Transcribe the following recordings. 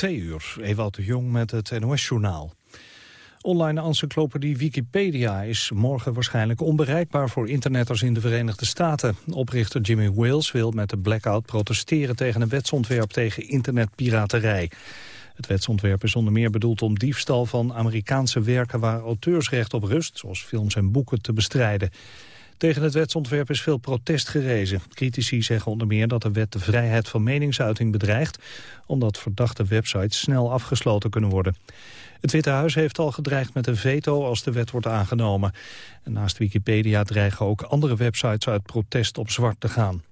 Twee uur, Ewout de Jong met het NOS-journaal. Online encyclopedie Wikipedia is morgen waarschijnlijk onbereikbaar voor internetters in de Verenigde Staten. Oprichter Jimmy Wales wil met de blackout protesteren tegen een wetsontwerp tegen internetpiraterij. Het wetsontwerp is onder meer bedoeld om diefstal van Amerikaanse werken waar auteursrecht op rust, zoals films en boeken, te bestrijden. Tegen het wetsontwerp is veel protest gerezen. Critici zeggen onder meer dat de wet de vrijheid van meningsuiting bedreigt... omdat verdachte websites snel afgesloten kunnen worden. Het Witte Huis heeft al gedreigd met een veto als de wet wordt aangenomen. En naast Wikipedia dreigen ook andere websites uit protest op zwart te gaan.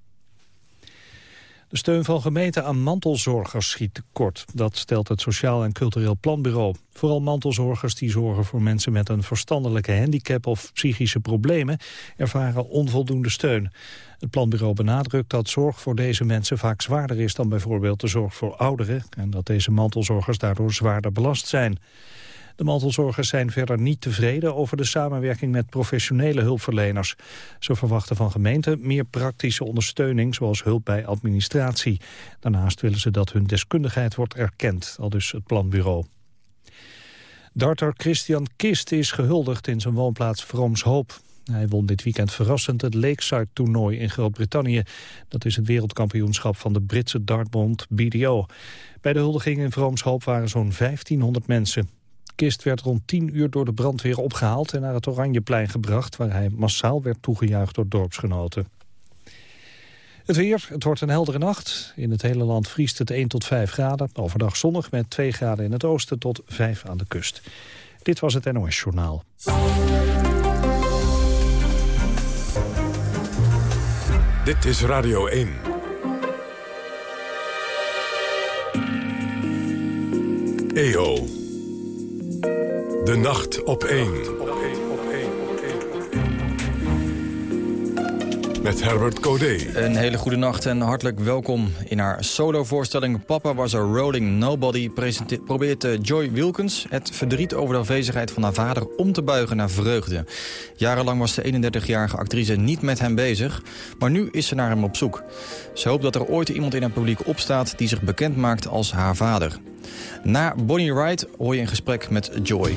De steun van gemeenten aan mantelzorgers schiet tekort. Dat stelt het Sociaal en Cultureel Planbureau. Vooral mantelzorgers die zorgen voor mensen met een verstandelijke handicap of psychische problemen ervaren onvoldoende steun. Het planbureau benadrukt dat zorg voor deze mensen vaak zwaarder is dan bijvoorbeeld de zorg voor ouderen en dat deze mantelzorgers daardoor zwaarder belast zijn. De mantelzorgers zijn verder niet tevreden over de samenwerking met professionele hulpverleners. Ze verwachten van gemeenten meer praktische ondersteuning, zoals hulp bij administratie. Daarnaast willen ze dat hun deskundigheid wordt erkend, al dus het planbureau. Darter Christian Kist is gehuldigd in zijn woonplaats Vroomshoop. Hij won dit weekend verrassend het Lakeside-toernooi in Groot-Brittannië. Dat is het wereldkampioenschap van de Britse dartbond BDO. Bij de huldiging in Vroomshoop waren zo'n 1500 mensen kist werd rond 10 uur door de brandweer opgehaald... en naar het Oranjeplein gebracht... waar hij massaal werd toegejuicht door dorpsgenoten. Het weer, het wordt een heldere nacht. In het hele land vriest het 1 tot 5 graden. Overdag zonnig met 2 graden in het oosten tot 5 aan de kust. Dit was het NOS Journaal. Dit is Radio 1. EO. Nacht op één. Met Herbert Codé. Een hele goede nacht en hartelijk welkom. In haar solovoorstelling Papa was a Rolling Nobody... probeert eh, Joy Wilkins het verdriet over de afwezigheid van haar vader... om te buigen naar vreugde. Jarenlang was de 31-jarige actrice niet met hem bezig... maar nu is ze naar hem op zoek. Ze hoopt dat er ooit iemand in haar publiek opstaat... die zich bekend maakt als haar vader. Na Bonnie Wright hoor je een gesprek met Joy.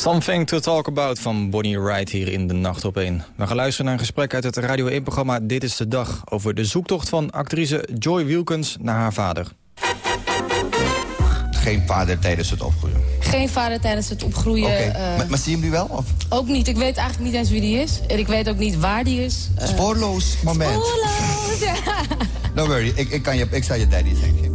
Something to talk about van Bonnie Wright hier in de Nacht op 1. We gaan luisteren naar een gesprek uit het Radio 1-programma Dit is de Dag... over de zoektocht van actrice Joy Wilkins naar haar vader. Geen vader tijdens het opgroeien? Geen vader tijdens het opgroeien. Okay. uh, maar, zie je hem nu wel? Of? Ook niet. Ik weet eigenlijk niet eens wie die is. En ik weet ook niet waar die is. Uh, Spoorloos moment. Spoorloos, ja. No worry, ik, ik, kan je, ik zal je daddy zijn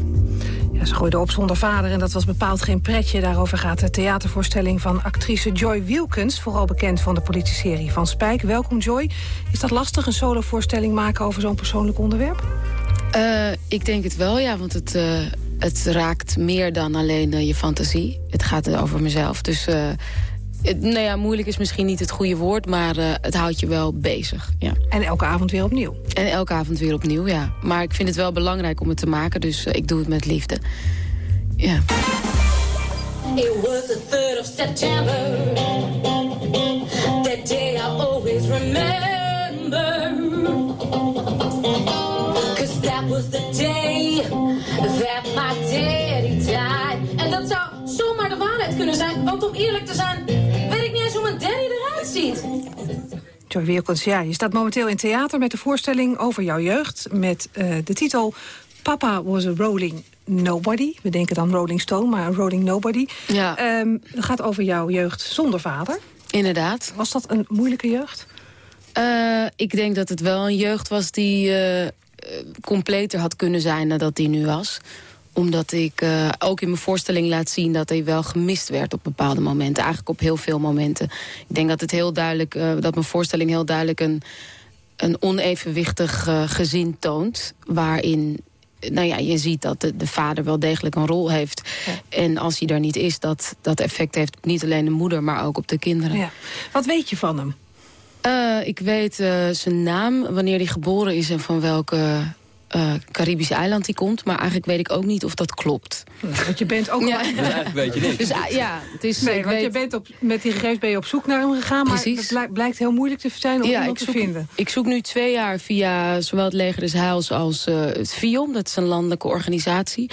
ze gooide op zonder vader en dat was bepaald geen pretje. Daarover gaat de theatervoorstelling van actrice Joy Wilkens... vooral bekend van de politieserie Van Spijk. Welkom Joy. Is dat lastig, een solovoorstelling maken over zo'n persoonlijk onderwerp? Uh, ik denk het wel, ja, want het, uh, het raakt meer dan alleen uh, je fantasie. Het gaat over mezelf, dus nou ja, moeilijk is misschien niet het goede woord, maar uh, het houdt je wel bezig. Ja. En elke avond weer opnieuw? En elke avond weer opnieuw, ja. Maar ik vind het wel belangrijk om het te maken, dus uh, ik doe het met liefde. Ja. It was the 3rd of September That day I always remember Cause that was the day That my daddy kunnen zijn Want om eerlijk te zijn ziet. Joy Wilkens, ja, je staat momenteel in theater met de voorstelling over jouw jeugd... met uh, de titel Papa was a rolling nobody. We denken dan Rolling Stone, maar een rolling nobody. Ja. Um, het gaat over jouw jeugd zonder vader. Inderdaad. Was dat een moeilijke jeugd? Uh, ik denk dat het wel een jeugd was die uh, completer had kunnen zijn... dan dat die nu was omdat ik uh, ook in mijn voorstelling laat zien dat hij wel gemist werd op bepaalde momenten. Eigenlijk op heel veel momenten. Ik denk dat het heel duidelijk, uh, dat mijn voorstelling heel duidelijk een, een onevenwichtig uh, gezin toont. Waarin nou ja, je ziet dat de, de, vader wel degelijk een rol heeft. Ja. En als hij daar niet is, dat dat effect heeft op niet alleen de moeder, maar ook op de kinderen. Ja. Wat weet je van hem? Uh, ik weet uh, zijn naam, wanneer hij geboren is en van welke uh, Caribisch eiland die komt. Maar eigenlijk weet ik ook niet of dat klopt. want je bent ook... Ja. eigenlijk weet je niet. Dus, uh, ja, het is, nee, want weet... je bent op, met die gegevens ben je op zoek naar hem gegaan. Maar Precies. het blijkt, heel moeilijk te zijn om ja, iemand zoek, te vinden. Ik zoek nu twee jaar via zowel het Leger des Heils als uh, het FIOM. Dat is een landelijke organisatie.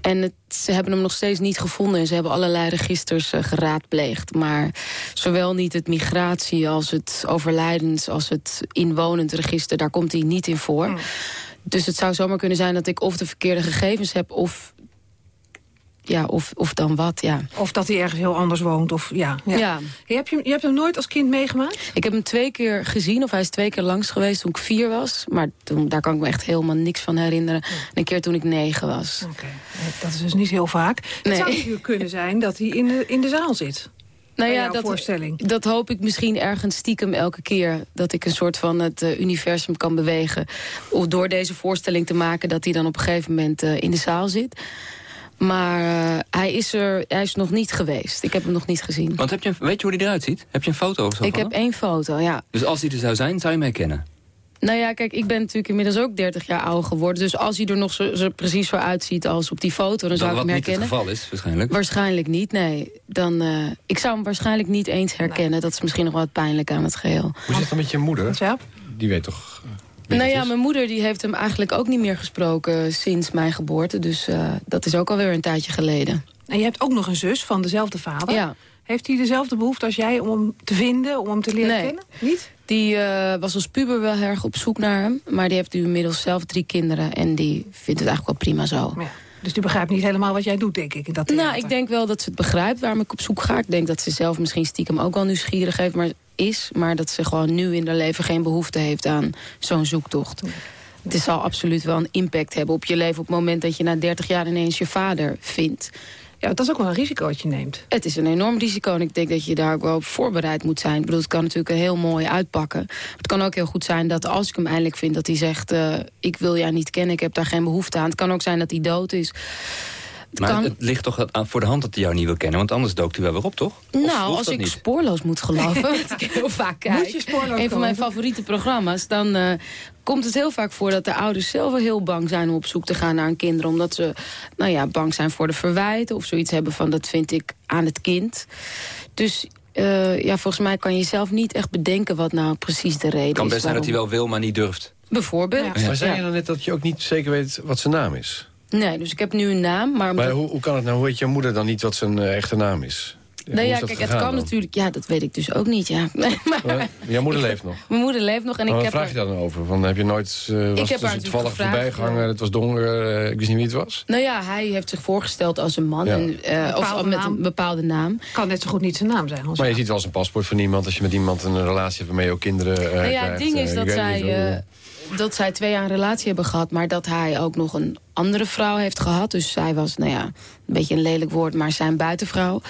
En het, ze hebben hem nog steeds niet gevonden. En ze hebben allerlei registers uh, geraadpleegd. Maar zowel niet het migratie als het overlijdens... als het inwonend register, daar komt hij niet in voor. Hmm. Dus het zou zomaar kunnen zijn dat ik of de verkeerde gegevens heb... of ja, of, of dan wat, ja. Of dat hij ergens heel anders woont, of ja. ja. ja. Je, hebt je, je hebt hem nooit als kind meegemaakt? Ik heb hem twee keer gezien, of hij is twee keer langs geweest toen ik vier was. Maar toen, daar kan ik me echt helemaal niks van herinneren. En een keer toen ik negen was. Oké, dat is dus niet heel vaak. Het nee. zou natuurlijk kunnen zijn dat hij in de, in de zaal zit nou ja, dat, voorstelling? Dat hoop ik misschien ergens stiekem elke keer. Dat ik een soort van het uh, universum kan bewegen. Of door deze voorstelling te maken dat hij dan op een gegeven moment uh, in de zaal zit. Maar uh, hij, is er, hij is nog niet geweest. Ik heb hem nog niet gezien. Want heb je, weet je hoe hij eruit ziet? Heb je een foto of zo Ik heb één foto, ja. Dus als hij er zou zijn, zou je hem herkennen? Nou ja, kijk, ik ben natuurlijk inmiddels ook 30 jaar oud geworden. Dus als hij er nog zo, zo precies zo uitziet als op die foto, dan zou ik hem herkennen. Wat niet het geval is, waarschijnlijk. Waarschijnlijk niet, nee. Dan, uh, ik zou hem waarschijnlijk niet eens herkennen. Nee. Dat is misschien nog wat pijnlijk aan het geheel. Hoe zit het met je moeder? Ja. Die weet toch... Uh, nou ja, mijn moeder die heeft hem eigenlijk ook niet meer gesproken sinds mijn geboorte. Dus uh, dat is ook alweer een tijdje geleden. En je hebt ook nog een zus van dezelfde vader. Ja. Heeft hij dezelfde behoefte als jij om hem te vinden, om hem te leren nee. kennen? Niet? Die uh, was als puber wel erg op zoek naar hem. Maar die heeft nu inmiddels zelf drie kinderen. En die vindt het eigenlijk wel prima zo. Ja. Dus die begrijpt niet helemaal wat jij doet, denk ik. In dat nou, ik denk wel dat ze het begrijpt waarom ik op zoek ga. Ik denk dat ze zelf misschien stiekem ook wel nieuwsgierig heeft, maar is. Maar dat ze gewoon nu in haar leven geen behoefte heeft aan zo'n zoektocht. Het zal absoluut wel een impact hebben op je leven... op het moment dat je na 30 jaar ineens je vader vindt. Ja, dat is ook wel een risico wat je neemt. Het is een enorm risico en ik denk dat je daar ook wel op voorbereid moet zijn. Ik bedoel, het kan natuurlijk heel mooi uitpakken. Het kan ook heel goed zijn dat als ik hem eindelijk vind dat hij zegt... Uh, ik wil jou niet kennen, ik heb daar geen behoefte aan. Het kan ook zijn dat hij dood is. Het maar kan... het ligt toch voor de hand dat hij jou niet wil kennen? Want anders dookt hij wel weer op, toch? Of nou, als ik niet? spoorloos moet geloven, wat ik heel vaak kijk... een van mijn favoriete programma's... dan uh, komt het heel vaak voor dat de ouders zelf wel heel bang zijn... om op zoek te gaan naar een kinderen. Omdat ze nou ja, bang zijn voor de verwijten... of zoiets hebben van dat vind ik aan het kind. Dus uh, ja, volgens mij kan je zelf niet echt bedenken... wat nou precies de reden is. Het kan best zijn dat hij wel wil, maar niet durft. Bijvoorbeeld. Ja. Maar zei je dan net dat je ook niet zeker weet wat zijn naam is? Nee, dus ik heb nu een naam. Maar, maar hoe, hoe kan het nou? Hoe weet je moeder dan niet wat zijn uh, echte naam is? Nou is ja, kijk, het kan dan? natuurlijk... Ja, dat weet ik dus ook niet, ja. Nee, maar, Jouw moeder leeft nog. mijn moeder leeft nog en Maar ik wat heb... vraag je daar dan over? Van, heb je nooit... eh was heb haar dus toevallig voorbij gehangen, ja. het was donker, eh, ik wist niet wie het was? Nou ja, hij heeft zich voorgesteld als een man. Ja. En, eh, of bepaalde met een bepaalde naam. Kan net zo goed niet zijn naam zijn. Maar je ziet wel eens een paspoort van iemand... als je met iemand een relatie hebt waarmee je ook kinderen eh Nou ja, krijgt. het ding is ik dat zij, eh, dat zij twee jaar een relatie hebben gehad... maar dat hij ook nog een andere vrouw heeft gehad. Dus zij was, nou ja, een beetje een lelijk woord... maar zijn buitenvrouw.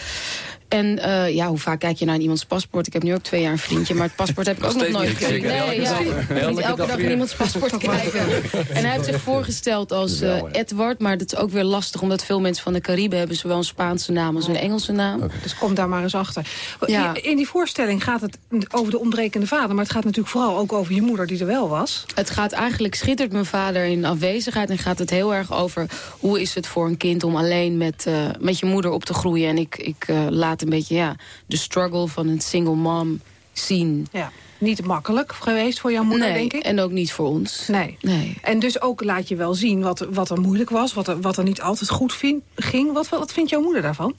En eh, ja, hoe vaak kijk je naar iemands paspoort? Ik heb nu ook twee jaar een vriendje, maar het paspoort heb ik ook nog nooit elke Nee, ja, dag weer. ik moet Elke niet elke dag iemands paspoort kijken. En hij heeft zich voorgesteld als eh. Edward, maar dat is ook weer lastig... omdat veel mensen van de Cariben hebben zowel een Spaanse naam als een Engelse naam. Dus kom daar maar eens achter. Ja. In die voorstelling gaat het over de ontbrekende vader... maar het gaat natuurlijk vooral ook over je moeder die er wel was. Het gaat eigenlijk, schittert mijn vader in afwezigheid... en gaat het heel erg over hoe is het voor een kind om alleen met, eh, met je moeder op te groeien. En ik, ik eh, laat een beetje ja, de struggle van een single mom zien. Ja. Niet makkelijk geweest voor jouw moeder, nee, denk ik. en ook niet voor ons. Nee. Nee. En dus ook laat je wel zien wat, wat er moeilijk was, wat er, wat er niet altijd goed vin- ging. Wat, wat vindt jouw moeder daarvan?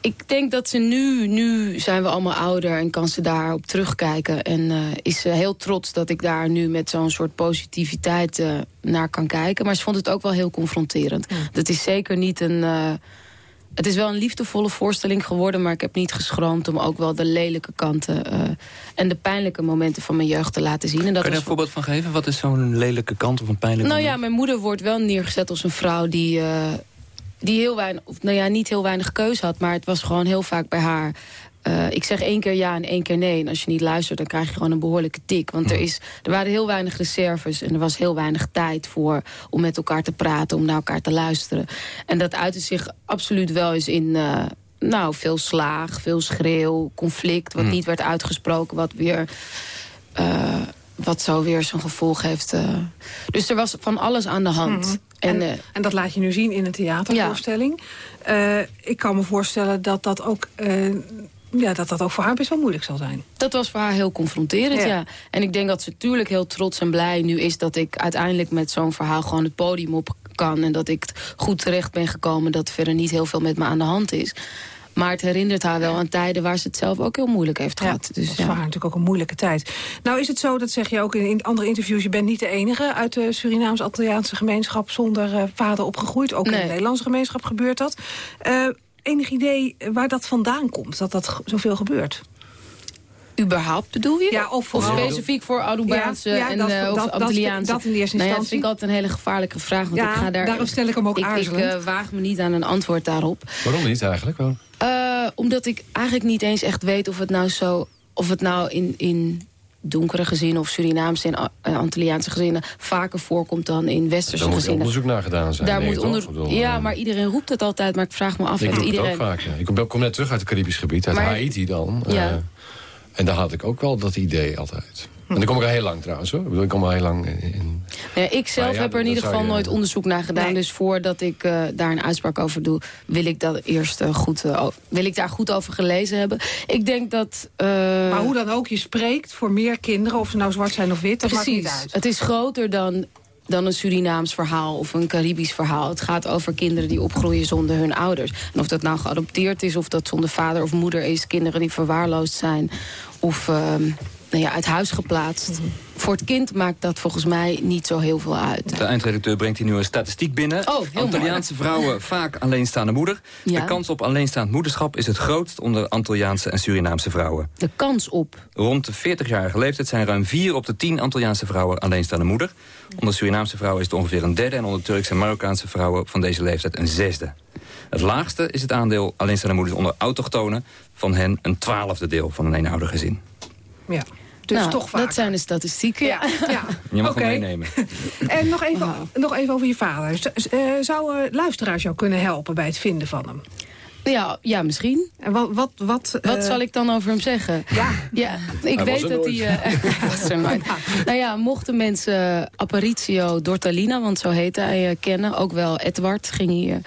Ik denk dat ze nu, nu zijn we allemaal ouder en kan ze daarop terugkijken. En eh, is ze heel trots dat ik daar nu met zo'n soort positiviteit eh, naar kan kijken. Maar ze vond het ook wel heel confronterend. Dat is zeker niet een... eh, het is wel een liefdevolle voorstelling geworden... maar ik heb niet geschroomd om ook wel de lelijke kanten... eh, en de pijnlijke momenten van mijn jeugd te laten zien. En dat Kan je daar een voorbeeld van geven? Wat is zo'n lelijke kant of een pijnlijke nou ja, mijn moeder wordt wel neergezet als een vrouw die, eh, die heel weinig, of nou ja, niet heel weinig keus had, maar het was gewoon heel vaak bij haar. Eh, ik zeg één keer ja en één keer nee. En als je niet luistert, dan krijg je gewoon een behoorlijke tik. Want er, is, er waren heel weinig reserves en er was heel weinig tijd voor... om met elkaar te praten, om naar elkaar te luisteren. En dat uitte zich absoluut wel eens in... eh, nou, veel slaag, veel schreeuw, conflict... wat niet werd uitgesproken, wat weer... eh, wat zo weer zijn gevolg heeft. Dus er was van alles aan de hand. En, En, en dat laat je nu zien in een theatervoorstelling. Eh, ik kan me voorstellen dat dat ook... eh, ja, dat dat ook voor haar best wel moeilijk zal zijn. Dat was voor haar heel confronterend, Ja. ja. En ik denk dat ze natuurlijk heel trots en blij nu is... dat ik uiteindelijk met zo'n verhaal gewoon het podium op kan... en dat ik goed terecht ben gekomen... dat verder niet heel veel met me aan de hand is. Maar het herinnert haar wel aan tijden waar ze het zelf ook heel moeilijk heeft gehad. dat Dus is voor ja. haar natuurlijk ook een moeilijke tijd. Nou is het zo, dat zeg je ook in, andere interviews... je bent niet de enige uit de Surinaams-Antilliaanse gemeenschap... zonder eh, vader opgegroeid. Ook in de Nederlandse gemeenschap gebeurt dat. Eh, enig idee waar dat vandaan komt, dat dat zoveel gebeurt? Überhaupt bedoel je? Ja, of Of vooral- specifiek voor Arubaanse Ja, ja, en dat- eh, dat- of dat- Antilliaanse? dat in eerste Nou ja, dat instantie. vind ik altijd een hele gevaarlijke vraag. Want Ja, ik ga daar, daarom stel ik hem ook ik, ik aarzelend. eh, waag me niet aan een antwoord daarop. Waarom niet eigenlijk? Waarom? Eh, omdat ik eigenlijk niet eens echt weet of het nou zo... of het nou in, in donkere gezinnen of Surinaamse en uh, Antilliaanse gezinnen... vaker voorkomt dan in westerse Daar moet gezinnen. onderzoek naar gedaan zijn. Daar moet Ja, eh, maar iedereen roept het altijd. Maar ik vraag me af, Ik roep het ook vaak, ja. Ik kom, kom net terug uit het Caribisch gebied, uit Maar- Haiti dan. Ja. eh, en daar had ik ook wel dat idee altijd. En dan kom ik al heel lang trouwens hoor. Ik bedoel, ik kom al heel lang in... in- Ja, ik zelf ja, heb er in ieder geval je- nooit onderzoek naar gedaan. Nee. Dus voordat ik eh, daar een uitspraak over doe... wil ik, dat eerst, eh, goed, eh, wil ik daar goed over gelezen hebben. Ik denk dat... eh, Maar hoe dan ook, je spreekt voor meer kinderen... of ze nou zwart zijn of wit, dat maakt niet Precies. uit. Het is groter dan, dan een Surinaams verhaal of een Caribisch verhaal. Het gaat over kinderen die opgroeien zonder hun ouders. En of dat nou geadopteerd is, of dat zonder vader of moeder is... kinderen die verwaarloosd zijn of ehm, nou ja, uit huis geplaatst. Mhm. Voor het kind maakt dat volgens mij niet zo heel veel uit. De eindredacteur brengt hier nu een statistiek binnen. Oh, heel Antilliaanse vrouwen vaak alleenstaande moeder. Ja. De kans op alleenstaand moederschap is het grootst onder Antilliaanse en Surinaamse vrouwen. De kans op. Rond de 40-jarige leeftijd zijn ruim 4 op de 10 Antilliaanse vrouwen alleenstaande moeder. Onder Surinaamse vrouwen is het ongeveer een derde... en onder Turkse en Marokkaanse vrouwen van deze leeftijd een zesde. Het laagste is het aandeel alleenstaande moeders onder autochtonen... van hen een twaalfde deel van een eenoudergezin. Ja. Dus Nou, toch vaak. Dat zijn de statistieken. Ja, ja. Je mag Oké. hem meenemen. En nog even, nog even over je vader. Eh, Zouden luisteraars jou kunnen helpen bij het vinden van hem? Ja, ja, misschien. En wat, wat, wat, Wat eh, zal ik dan over hem zeggen? Ja, Ja, ik weet dat hij... eh, er nooit. Nou ja, mochten mensen Aparicio Dortalina, want zo heet hij, eh, kennen... ook wel Edward, ging hij eh,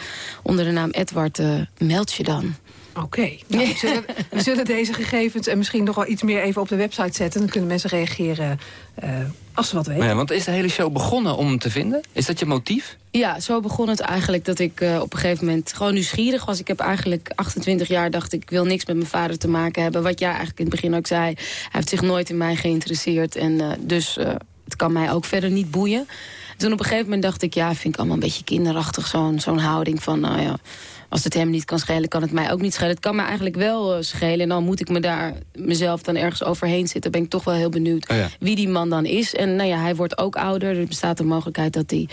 onder de naam Edward, eh, meld je dan. Oké. Nou, we, zullen, we zullen deze gegevens en misschien nog wel iets meer even op de website zetten. Dan kunnen mensen reageren uh, als ze wat weten. Ja, want is de hele show begonnen om hem te vinden? Is dat je motief? Ja, zo begon het eigenlijk dat ik uh, op een gegeven moment gewoon nieuwsgierig was. Ik heb eigenlijk 28 jaar dacht ik, wil niks met mijn vader te maken hebben. Wat jij eigenlijk in het begin ook zei. Hij heeft zich nooit in mij geïnteresseerd. En uh, dus het kan mij ook verder niet boeien. Toen op een gegeven moment dacht ik, ja, vind ik allemaal een beetje kinderachtig. Zo'n zo'n houding van, nou ja, als het hem niet kan schelen, kan het mij ook niet schelen. Het kan me eigenlijk wel uh, schelen. En dan moet ik me daar mezelf dan ergens overheen zitten. Ben ik toch wel heel benieuwd oh ja. wie die man dan is. En nou ja, hij wordt ook ouder. Er bestaat de mogelijkheid dat hij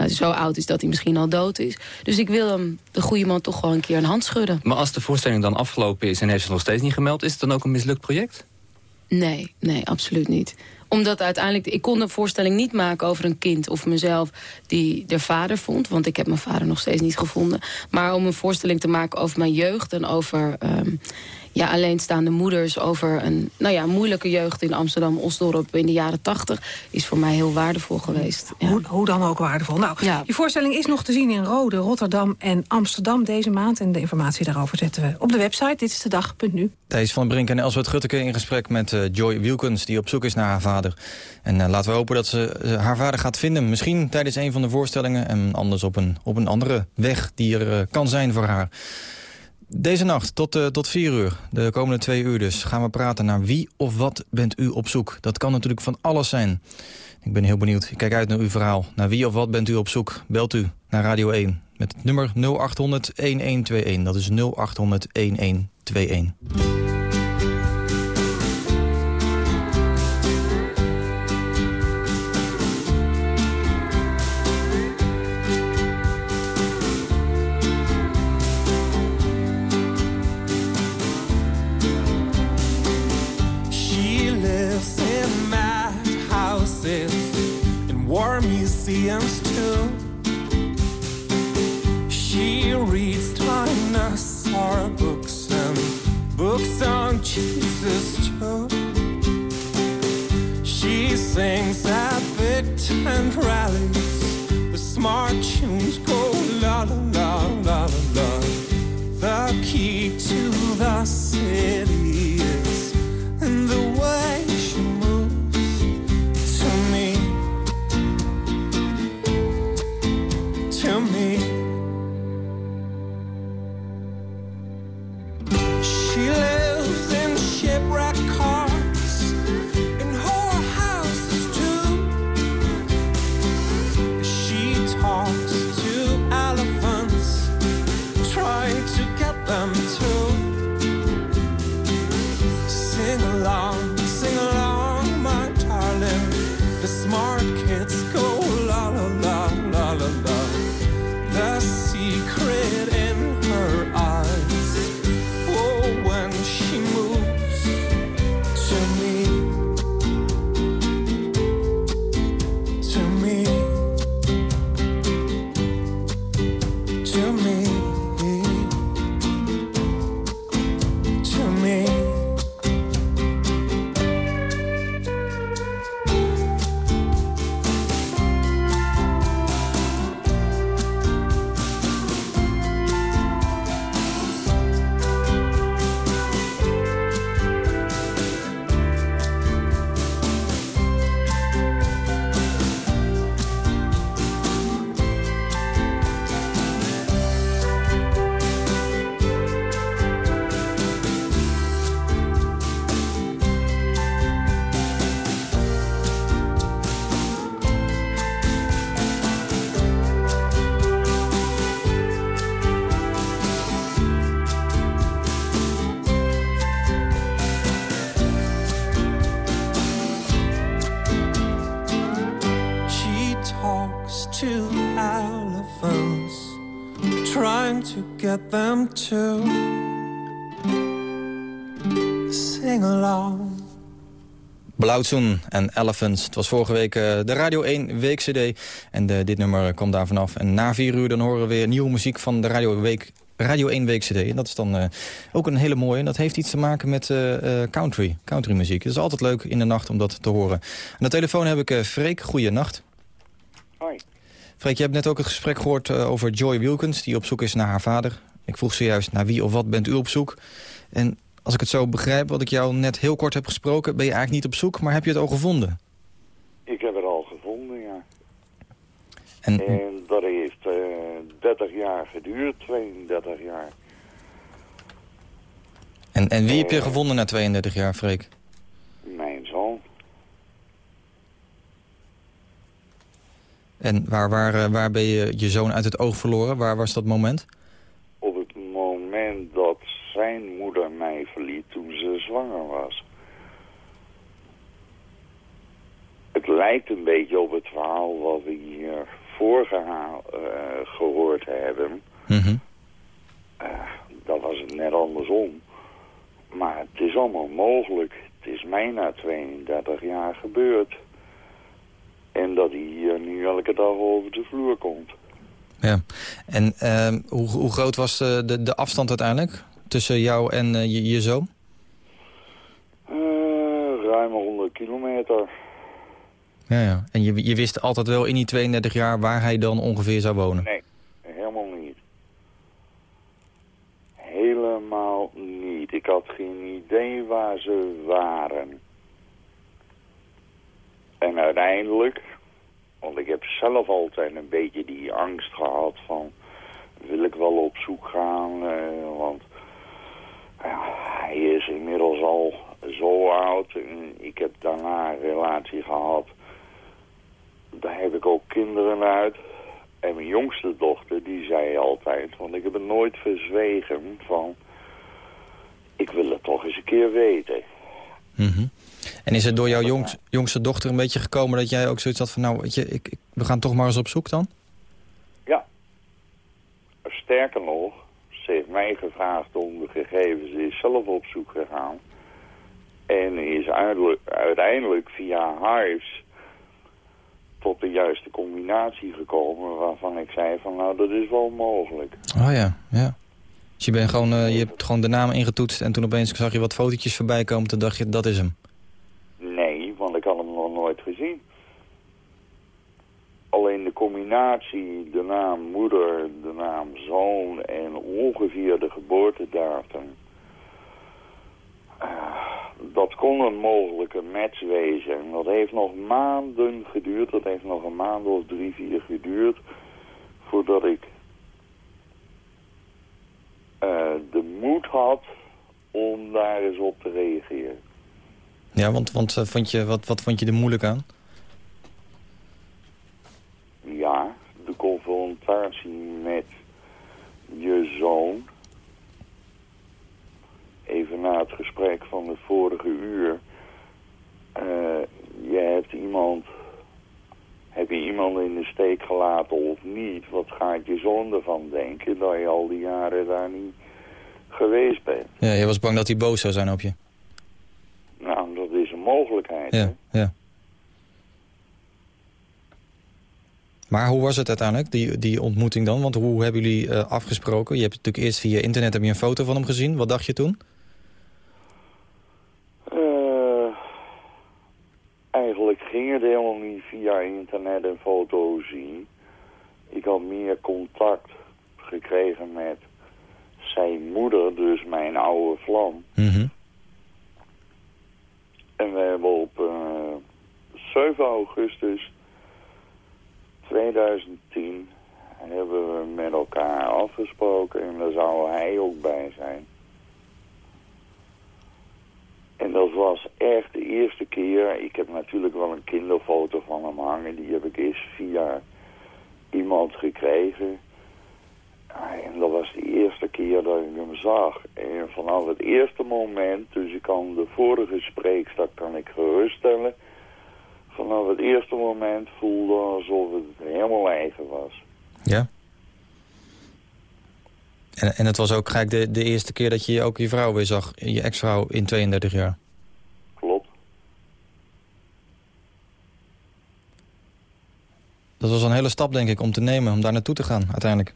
uh, zo oud is dat hij misschien al dood is. Dus ik wil hem, de goede man, toch gewoon een keer een hand schudden. Maar als de voorstelling dan afgelopen is en heeft ze nog steeds niet gemeld... is het dan ook een mislukt project? Nee, nee, absoluut niet omdat uiteindelijk, ik kon de voorstelling niet maken over een kind of mezelf die de vader vond. Want ik heb mijn vader nog steeds niet gevonden. Maar om een voorstelling te maken over mijn jeugd en over um, ja, alleenstaande moeders. Over een nou ja, moeilijke jeugd in Amsterdam-Osdorp in de jaren tachtig. Is voor mij heel waardevol geweest. Ja. Hoe, hoe, dan ook waardevol. Nou, ja. die voorstelling is nog te zien in Rode, Rotterdam en Amsterdam deze maand. En de informatie daarover zetten we op de website. Dit is de dag.nu. Thijs van Brink en Elsbeth Gutteke in gesprek met uh, Joy Wilkens... die op zoek is naar haar vader. En uh, laten we hopen dat ze uh, haar vader gaat vinden. Misschien tijdens een van de voorstellingen... en anders op een, op een andere weg die er kan zijn voor haar. Deze nacht tot, uh, tot vier uur, de komende twee uur dus, gaan we praten naar wie of wat bent u op zoek. Dat kan natuurlijk van alles zijn. Ik ben heel benieuwd. Ik kijk uit naar uw verhaal. Naar wie of wat bent u op zoek? Belt u naar Radio 1 met het nummer 0800 1121. Dat is 0800 books on Jesus too. She sings at tent rallies. The smart tunes go la la la la la. The key to the city is in the way She lives. En Elephants. Het was vorige week uh, de Radio 1 Week CD. En de, dit nummer kwam daar vanaf. En na vier uur dan horen we weer nieuwe muziek van de Radio, week, Radio 1 Week CD. En dat is dan uh, ook een hele mooie. En dat heeft iets te maken met uh, country, country muziek. Het is altijd leuk in de nacht om dat te horen. Aan de telefoon heb ik Freek. Goeienacht. Hoi. Freek, je hebt net ook het gesprek gehoord over Joy Wilkins... die op zoek is naar haar vader. Ik vroeg zojuist naar wie of wat bent u op zoek. En als ik het zo begrijp, wat ik jou net heel kort heb gesproken... ben je eigenlijk niet op zoek, maar heb je het al gevonden? Ik heb het al gevonden, ja. En, En dat heeft eh 30 jaar geduurd, 32 jaar. en, en wie heb je Eh. gevonden na 32 jaar, Freek? Mijn zoon. En waar, waar, eh, waar ben je je zoon uit het oog verloren? Waar was dat moment? Op het moment dat zijn moeder mij verliet toen ze zwanger was. Het lijkt een beetje op het verhaal wat we hier voorgehaal, eh, gehoord hebben. Eh, dat was het net andersom. Maar het is allemaal mogelijk. Het is mij na 32 jaar gebeurd. En dat hij hier nu elke dag over de vloer komt. Ja. En ehm, hoe, hoe groot was de, de, de afstand uiteindelijk tussen jou en eh, je, je zoon? Eh, ruim 100 kilometer. Ja, ja. En je, je wist altijd wel in die 32 jaar waar hij dan ongeveer zou wonen? Nee, helemaal niet. Helemaal niet. Ik had geen idee waar ze waren. En uiteindelijk, want ik heb zelf altijd een beetje die angst gehad van... wil ik wel op zoek gaan, eh, want ja, hij is inmiddels al zo oud. En ik heb daarna een relatie gehad. Daar heb ik ook kinderen uit. En mijn jongste dochter, die zei altijd, want ik heb het nooit verzwegen van... ik wil het toch eens een keer weten. Mhm. En is het door jouw jongs- jongste dochter een beetje gekomen dat jij ook zoiets had van... nou, weet je, ik, ik- we gaan toch maar eens op zoek dan? Ja. Sterker nog, ze heeft mij gevraagd om de gegevens, is zelf op zoek gegaan. En is uiteindelijk, uiteindelijk via Hives tot de juiste combinatie gekomen waarvan ik zei van nou dat is wel mogelijk. Oh ja, ja. Dus je, bent gewoon, eh, je hebt gewoon de naam ingetoetst en toen opeens zag je wat fotootjes voorbij komen. Toen dacht je, dat is hem. Nee, want ik had hem nog nooit gezien. Alleen de combinatie, de naam moeder, de naam zoon en ongeveer de geboortedatum. eh, dat kon een mogelijke match wezen. En dat heeft nog maanden geduurd. Dat heeft nog een maand of drie, vier geduurd. Voordat ik eh, de moed had om daar eens op te reageren. Ja, want, want eh, vond je, wat, wat vond je er moeilijk aan? Ja, de confrontatie met je zoon. Even na het gesprek van de vorige uur. eh, je hebt iemand... Heb je iemand in de steek gelaten of niet? Wat gaat je zoon ervan denken dat je al die jaren daar niet geweest bent? Ja, je was bang dat hij boos zou zijn op je. Nou, dat is een mogelijkheid. hè? Ja, Maar hoe was het uiteindelijk, die, die ontmoeting dan? Want hoe hebben jullie eh, afgesproken? Je hebt natuurlijk eerst via internet heb je een foto van hem gezien. Wat dacht je toen? Eh, eigenlijk ging het helemaal niet via internet en foto's zien. Ik had meer contact gekregen met zijn moeder, dus mijn oude vlam. Mhm. En we hebben op eh 7 augustus 2010 hebben we met elkaar afgesproken en daar zou hij ook bij zijn. En dat was echt de eerste keer. Ik heb natuurlijk wel een kinderfoto van hem hangen. Die heb ik eerst via iemand gekregen. En dat was de eerste keer dat ik hem zag. En vanaf het eerste moment, dus ik kan de vorige spreekster kan ik geruststellen. Vanaf het eerste moment voelde alsof het helemaal eigen was. Ja. En, en het was ook gelijk de, de eerste keer dat je ook je vrouw weer zag. Je ex-vrouw in 32 jaar. Klopt. Dat was een hele stap, denk ik, om te nemen. Om daar naartoe te gaan, uiteindelijk.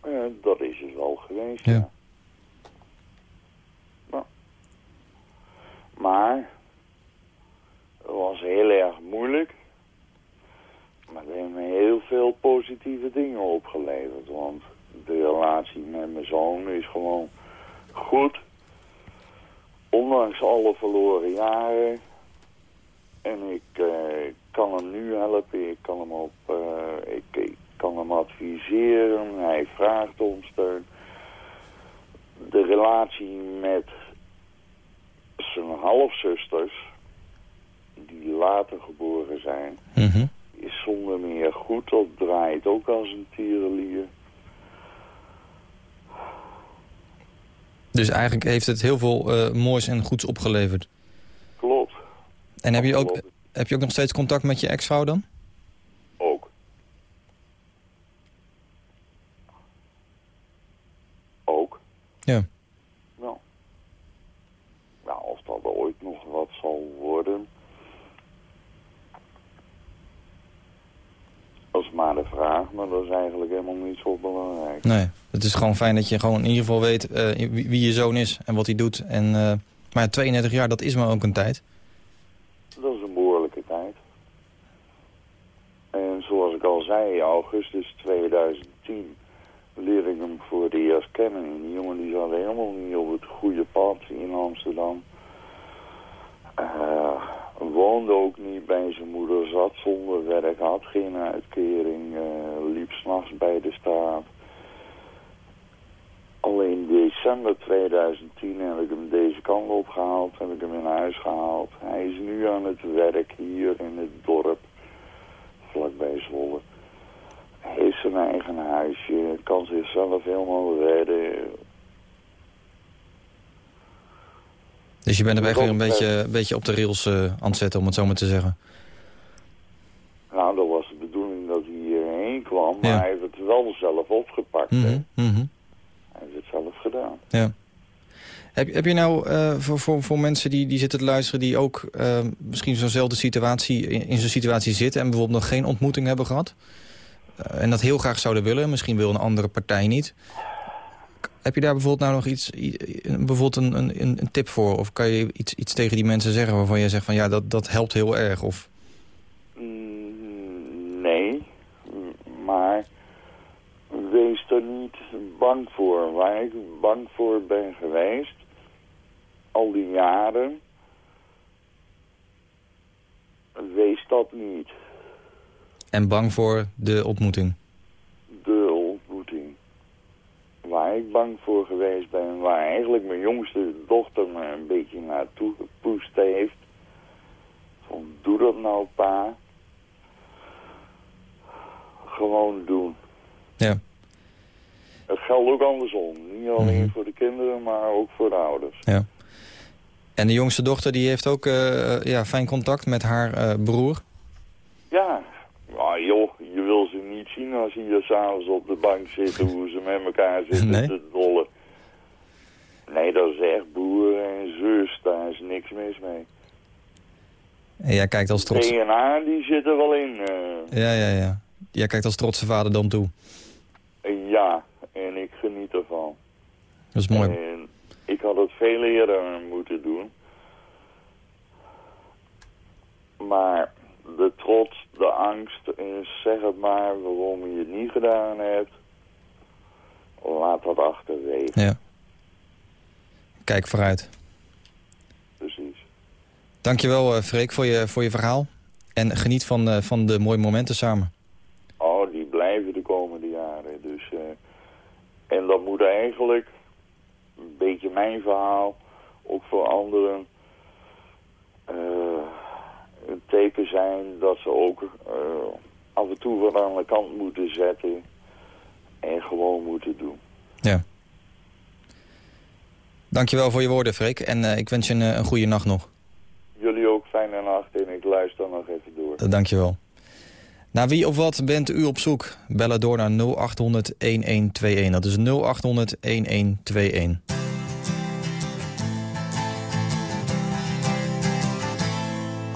Eh, dat is het wel geweest, Ja. ja. Nou. Maar was heel erg moeilijk. Maar het heeft me heel veel positieve dingen opgeleverd. Want de relatie met mijn zoon is gewoon goed. Ondanks alle verloren jaren. En ik eh, kan hem nu helpen. Ik kan hem, op, eh, ik, ik kan hem adviseren. Hij vraagt om steun. De relatie met zijn halfzusters, die later geboren zijn, Mhm. is zonder meer goed. Dat draait ook als een tierenlier. Dus eigenlijk heeft het heel veel eh, moois en goeds opgeleverd. Klopt. En heb je, ook, heb je ook nog steeds contact met je ex-vrouw dan? Ook. Ook. Ja. Nou. Nou, of dat ooit nog wat zal worden. Dat is maar de vraag, maar dat is eigenlijk helemaal niet zo belangrijk. Nee. Het is gewoon fijn dat je gewoon in ieder geval weet eh, wie, wie je zoon is en wat hij doet. En, eh, maar ja, 32 jaar, dat is maar ook een tijd. Dat is een behoorlijke tijd. En zoals ik al zei, augustus 2010 leerde ik hem voor het eerst kennen. En die jongen die zat helemaal niet op het goede pad in Amsterdam. Eh, woonde ook niet bij zijn moeder, zat zonder werk, had geen uitkering, eh, liep s'nachts bij de straat. Al in december 2010 heb ik hem deze kant opgehaald, heb ik hem in huis gehaald. Hij is nu aan het werk hier in het dorp, vlakbij Zwolle. Hij heeft zijn eigen huisje, kan zichzelf helemaal redden. Dus je bent hem echt Wat weer een beetje, een beetje op de rails eh, aan het zetten, om het zo maar te zeggen. Nou, dat was de bedoeling dat hij hierheen kwam, maar Ja. hij heeft het wel zelf opgepakt. hè. Mhm. Hij heeft het zelf gedaan. Ja. Heb, heb je nou eh, voor, voor, voor mensen die, die zitten te luisteren... die ook eh, misschien zo'nzelfde situatie, in, in zo'n situatie zitten... en bijvoorbeeld nog geen ontmoeting hebben gehad... eh, en dat heel graag zouden willen, misschien wil een andere partij niet... Heb je daar bijvoorbeeld nou nog iets, bijvoorbeeld een, een, een tip voor? Of kan je iets, iets tegen die mensen zeggen waarvan je zegt van ja, dat, dat helpt heel erg? Of, Mm, Nee, m- maar wees er niet bang voor. Waar ik bang voor ben geweest, al die jaren, wees dat niet. en bang voor de ontmoeting? De ontmoeting. Waar ik bang voor geweest ben, waar eigenlijk mijn jongste dochter me een beetje naartoe gepoest heeft. Van, doe dat nou pa. Gewoon doen. Ja. Het geldt ook andersom. Niet alleen Mhm. voor de kinderen, maar ook voor de ouders. Ja. En de jongste dochter die heeft ook eh, ja, fijn contact met haar eh, broer? Ja, maar joh, niet zien als ze hier s'avonds op de bank zitten, hoe ze met elkaar zitten Nee? te dollen. Nee, dat is echt broer en zus, daar is niks mis mee. En jij kijkt als trots... DNA, die zit er wel in. eh. Ja, ja, ja. Jij kijkt als trotse vader dan toe. Ja, en ik geniet ervan. Dat is mooi. En ik had het veel eerder moeten doen. Maar de trots, de angst, en zeg het maar waarom je het niet gedaan hebt. Laat dat achterwege, Ja. Kijk vooruit. precies. Dankjewel, eh Freek, voor je, voor je verhaal. En geniet van, eh, van de mooie momenten samen. Oh, die blijven de komende jaren. Dus, eh, en dat moet eigenlijk, een beetje mijn verhaal, ook voor anderen, eh, een teken zijn dat ze ook eh, af en toe wat aan de kant moeten zetten en gewoon moeten doen. Ja. Dankjewel voor je woorden, Freek. En eh, ik wens je een, eh, een goede nacht nog. Jullie ook fijne nacht en ik luister nog even door. Uh, dankjewel. Naar wie of wat bent u op zoek? Bellen door naar 0800 1121. Dat is 0800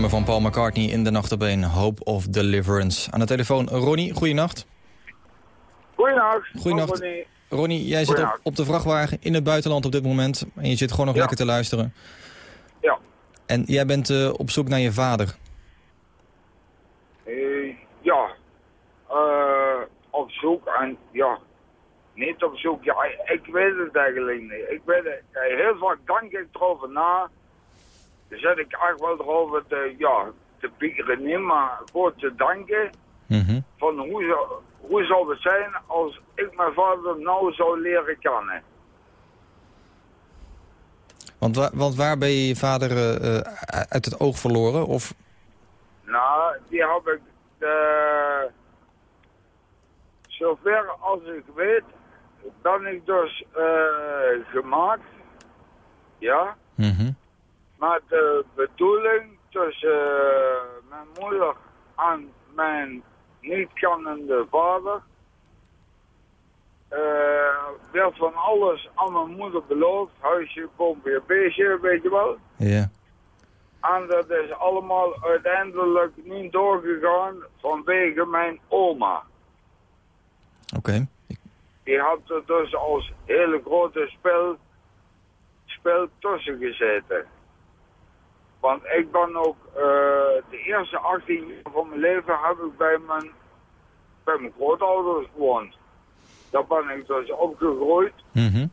nummer van Paul McCartney in de nacht op een Hope of Deliverance. Aan de telefoon Ronnie, goeienacht. Goeienacht. Goeienacht. Ronnie. Ronnie, jij zit op, de vrachtwagen in het buitenland op dit moment. En je zit gewoon nog Ja. lekker te luisteren. Ja. En jij bent eh, op zoek naar je vader. Eh, ja. Eh, op zoek en ja. Niet op zoek. Ja, ik weet het eigenlijk niet. Ik weet het. Heel vaak denk ik erover na. Zit ik echt wel erover te, ja, te piekeren niet, maar gewoon te denken. Mhm. Van hoe zou, hoe zou het zijn als ik mijn vader nou zou leren kennen? Want, wa- want waar ben je je vader eh, eh, uit het oog verloren? Of, Nou, die heb ik, eh, zover als ik weet, ben ik dus gemaakt, ja, Mhm. Met de bedoeling tussen eh, mijn moeder en mijn niet kennende vader. Eh werd van alles aan mijn moeder beloofd, huisje, boompje, beestje, weet je wel. Ja. En dat is allemaal uiteindelijk niet doorgegaan vanwege mijn oma. Oké. Die had er dus als hele grote spel, spel tussen gezeten. Want ik ben ook eh, de eerste 18 jaar van mijn leven heb ik bij mijn, bij mijn grootouders gewoond. Daar ben ik dus opgegroeid. Mhm.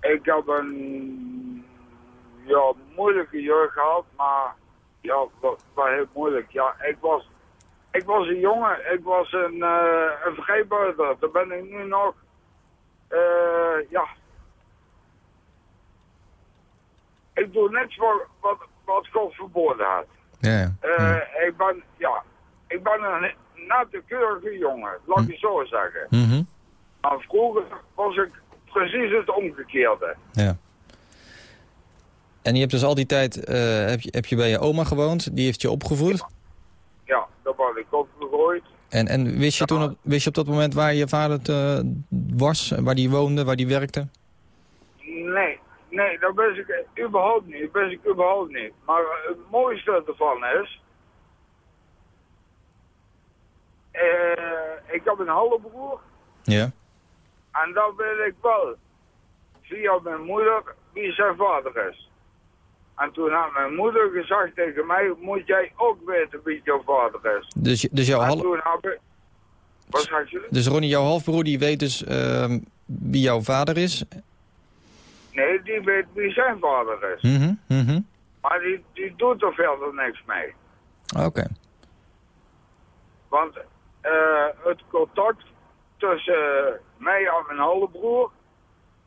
Ik heb een ja, moeilijke jeugd gehad, maar ja, wel heel moeilijk. Ja, ik was, ik was een jongen, ik was een, eh een vrijbuiter. Daar ben ik nu nog, eh, ja. Ik doe niks voor wat, wat God verboden had. Ja, ja. Eh, Ik ben, ja, ik ben een nette keurige jongen, laat ik zo zeggen. Mhm. Maar vroeger was ik precies het omgekeerde. Ja. En je hebt dus al die tijd eh, heb je, heb je bij je oma gewoond. Die heeft je opgevoed. Ja, daar was ik opgegooid. En, en wist, je toen op, wist je op dat moment waar je vader was? Waar die woonde, waar die werkte? Nee, dat wist ik überhaupt niet. Dat wist ik überhaupt niet. Maar het mooiste ervan is... eh, ik heb een halfbroer. Ja. En dan weet ik wel, via mijn moeder, wie zijn vader is. En toen had mijn moeder gezegd tegen mij, moet jij ook weten wie jouw vader is. Dus, dus, jouw en hal toen heb ik... Wat zeg je? dus Ronnie, jouw halfbroer, die weet dus ehm, wie jouw vader is? Nee, die weet wie zijn vader is. Mhm, mhm. Maar die, die doet er verder niks mee. Oké. Want eh, het contact tussen mij en mijn halfbroer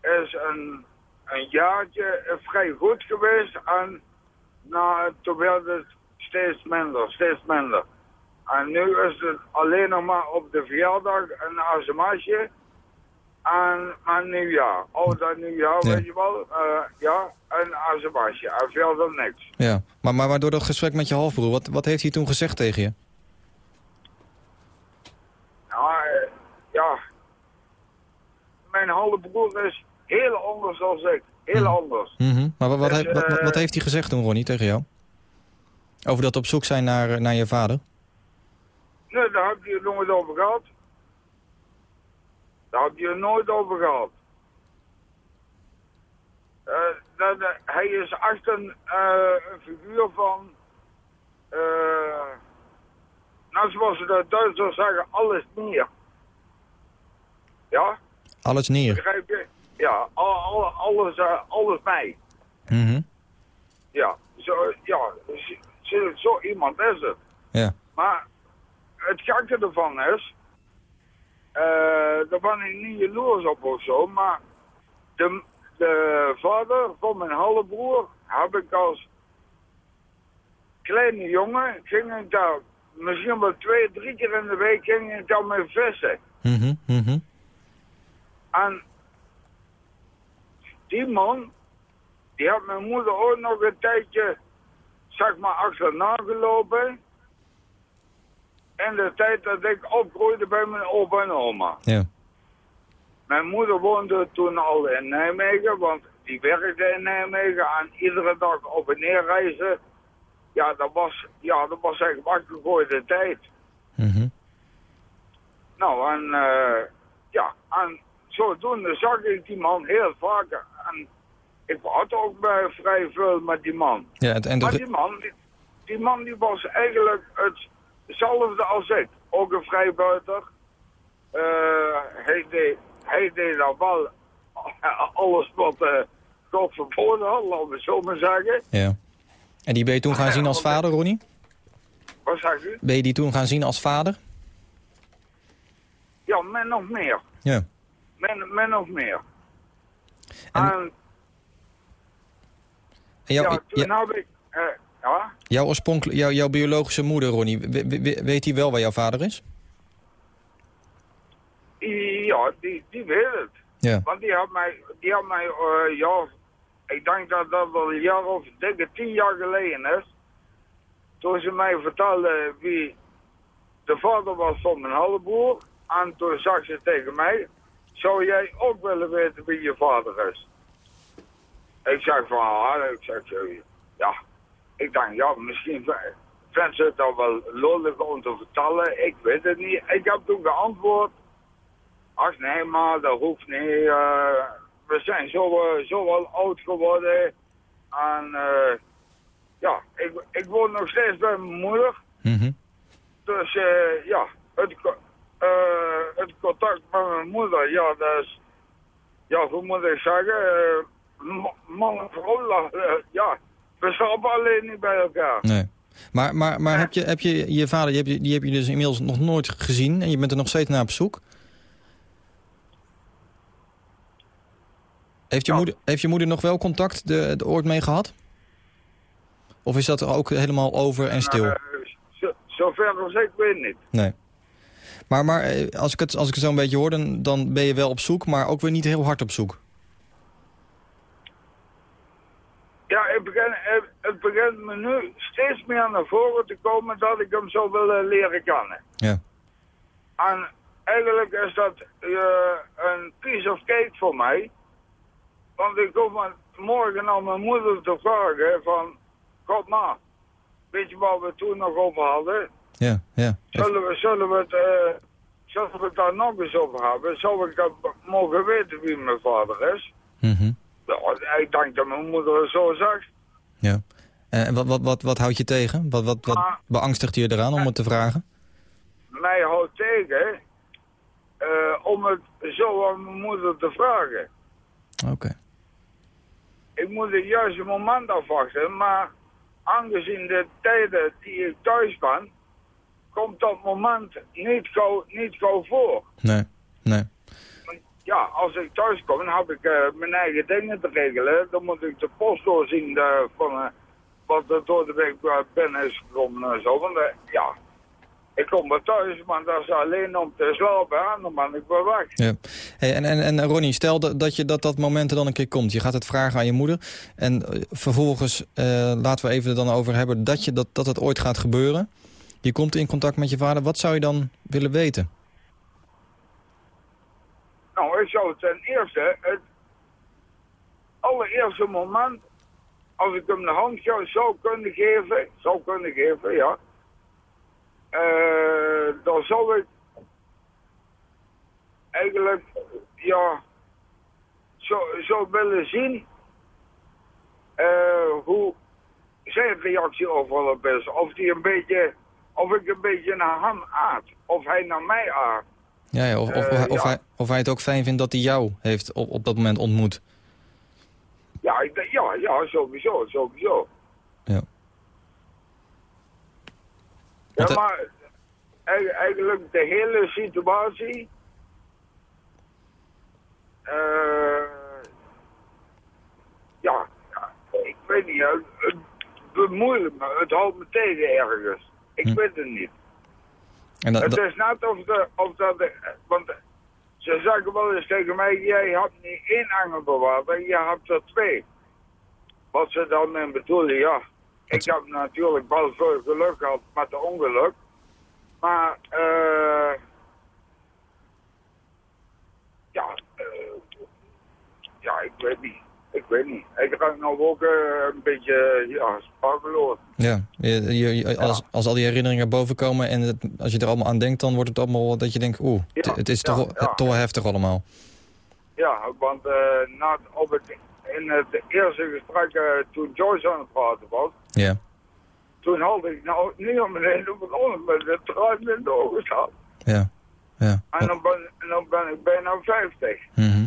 is een, een jaartje vrij goed geweest. En nou, toen werd het steeds minder, steeds minder. En nu is het alleen nog maar op de verjaardag een asemaatje. En maar nieuwjaar. Oud en nieuwjaar, Ja. weet je wel. eh, ja, een asemaatje. En verder niks. Ja. Maar, maar, maar door dat gesprek met je halfbroer, wat, wat heeft hij toen gezegd tegen je? Nou, eh, ja. Mijn halfbroer is heel anders dan ik. Heel anders. Mhm. Maar wat, wat, Dus, heeft- wat, wat- eh, heeft hij gezegd toen, Ronnie, tegen jou? Over dat op zoek zijn naar, naar je vader? Nee, daar heb je het nooit over gehad. Daar heb je het nooit over gehad. Eh, dat, eh, hij is echt een, eh, een figuur van... eh nou, zoals ze dat Duitsers zeggen, alles meer. Ja? Alles neer. Begrijp je? Ja, al, al- alles, alles mij. Mhm. Ja, zo, ja zo, zo iemand is het. Ja. Maar het gekke ervan is, daar ben ik niet jaloers op of zo, maar de, de vader van mijn halfbroer heb ik als kleine jongen, ging ik daar misschien wel twee, drie keer in de week ging ik daar mee vissen. Mhm, mhm. En die man, die had mijn moeder ook nog een tijdje, zeg maar, achterna gelopen. In de tijd dat ik opgroeide bij mijn opa en oma. Ja. Mijn moeder woonde toen al in Nijmegen, want die werkte in Nijmegen. En iedere dag op en neer reizen, ja, dat was, ja, dat was eigenlijk afgegooide tijd. Mhm. Nou, en eh, ja, en zodoende zag ik die man heel vaak. En ik had ook bij vrij veel met die man. Ja, en, de, Maar die man, die, die man die was eigenlijk hetzelfde als ik. Ook een vrijbuiter. Eh, hij, deed, hij deed dan wel alles wat eh God verboden had, laten we zo maar zeggen. ja. En die ben je toen gaan zien als vader, Ronnie? Wat zegt u? Ben je die toen gaan zien als vader? Ja, min of meer. Ja. Min, min of meer. En- En, En jouw, ja, toen ja, heb ik... eh, ja? jouw, oorspronkelijk, jouw, jouw biologische moeder, Ronnie, we- we- we- weet hij wel waar jouw vader is? Ja, die, die weet het. Ja. Want die had mij, die had mij eh, ja, ik denk dat dat wel een jaar of dikke tien jaar geleden is. Toen ze mij vertelde wie de vader was van mijn halfbroer. En toen zag ze tegen mij, zou jij ook willen weten wie je vader is? Ik zeg van, ah, ik zeg, ja, ik denk, ja, misschien vindt ze het dan wel lollig om te vertellen. Ik weet het niet. Ik heb toen geantwoord, ach nee, maar dat hoeft niet. eh, we zijn zo, eh, zo wel oud geworden. En eh, ja, ik, ik woon nog steeds bij mijn moeder. Mhm. Dus ja, het, het contact met mijn moeder, ja, dat is, ja, hoe moet ik zeggen, ma- man en vrouw, ja, we slapen alleen niet bij elkaar. Nee. Maar, maar, maar heb, je, heb je je vader, die heb je, die heb je dus inmiddels nog nooit gezien... en je bent er nog steeds naar op zoek? Heeft je, Ja. moeder, heeft je moeder nog wel contact de, de ooit mee gehad? Of is dat er ook helemaal over en stil? Zo- zover als ik weet niet. Nee. Maar, maar eh, als, ik het, als ik het zo een beetje hoor, dan, dan ben je wel op zoek... maar ook weer niet heel hard op zoek. Begint me nu steeds meer naar voren te komen dat ik hem zou willen leren kennen. Ja. En eigenlijk is dat eh, een piece of cake voor mij. Want ik hoef maar morgen aan mijn moeder te vragen van... God maar, weet je wat we toen nog over hadden? Ja, ja. Zullen we, zullen we, het, eh, zullen we het daar nog eens over hebben? Zou ik dat mogen weten wie mijn vader is? Mhm. Nou, ik denk dat mijn moeder het zo zegt. ja. Eh, En wat, wat, wat, wat houdt je tegen? Wat, wat, wat Ah. beangstigt je eraan om het te vragen? Mij houdt tegen eh, om het zo aan mijn moeder te vragen. Oké. Ik moet het juiste moment afwachten, maar aangezien de tijden die ik thuis ben, komt dat moment niet gauw, niet gauw voor. Nee, nee. Ja, als ik thuis kom, dan heb ik eh, mijn eigen dingen te regelen. Dan moet ik de post doorzien van wat er door de week eh, binnen is gekomen en zo. Want eh, ja, ik kom weer thuis, maar dat is alleen om te slapen en dan ben ik weg. Ja. Hey, en, en, en Ronnie, stel dat, je, dat dat moment er dan een keer komt. Je gaat het vragen aan je moeder. En eh, vervolgens, eh, laten we even er dan over hebben dat, je, dat, dat het ooit gaat gebeuren. Je komt in contact met je vader. Wat zou je dan willen weten? Nou, ik zou ten eerste het allereerste moment, als ik hem de hand zou, kunnen geven, zou kunnen geven, ja, eh, dan zou ik eigenlijk, ja, zo, zo willen zien eh, hoe zijn reactie overal is. Of, die een beetje, of ik een beetje naar hem aard, of hij naar mij aard. Ja, ja, of, of, Eh, of, ja. Hij, of hij het ook fijn vindt dat hij jou heeft op, op dat moment ontmoet. Ja, ik denk- ja, ja, sowieso, sowieso. Ja. Ja, eh, maar eigenlijk de hele situatie... eh, ja, ik weet niet, het, het bemoeilijkt me, het houdt me tegen ergens. Ik Hm. weet het niet. En dat, het is net of, de, of dat, de, want ze zeggen wel eens tegen mij, jij hebt niet één engelbewaarder, je hebt er twee. Wat ze dan mee bedoelen, ja. Ik heb natuurlijk wel veel geluk gehad met de ongeluk. Maar, eh ja, eh, ja, ik weet niet. Ik weet niet. Ik raak nou ook eh, een beetje, ja, sprakeloos. ja, je, als, als al die herinneringen boven komen en het, als je er allemaal aan denkt... dan wordt het allemaal dat je denkt, oeh, het- Ja, het is ja, toch, ja. toch wel heftig allemaal. Ja, want eh, na, op het, in het eerste gesprek eh, toen Joyce aan het praten was, Ja, toen had ik nou niet om mijn heen op het onder met de traan in de ogen ja, ja. En dan ben, en dan ben ik bijna 50. Mhm.